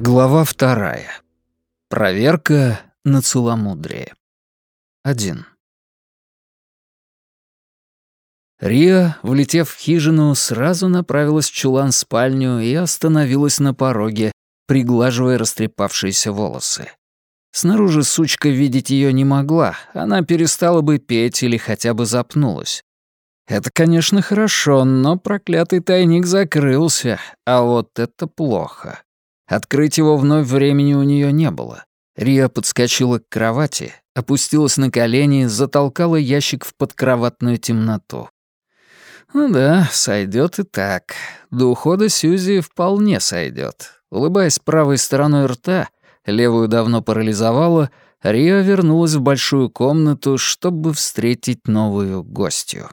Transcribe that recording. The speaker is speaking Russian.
Глава вторая. Проверка на целомудрие. Один. Риа, влетев в хижину, сразу направилась в чулан-спальню и остановилась на пороге, приглаживая растрепавшиеся волосы. Снаружи сучка видеть ее не могла, она перестала бы петь или хотя бы запнулась. Это, конечно, хорошо, но проклятый тайник закрылся, а вот это плохо. Открыть его вновь времени у нее не было. Риа подскочила к кровати, опустилась на колени, затолкала ящик в подкроватную темноту. Ну да, сойдет и так. До ухода Сьюзи вполне сойдет. Улыбаясь правой стороной рта, левую давно парализовала, Риа вернулась в большую комнату, чтобы встретить новую гостью.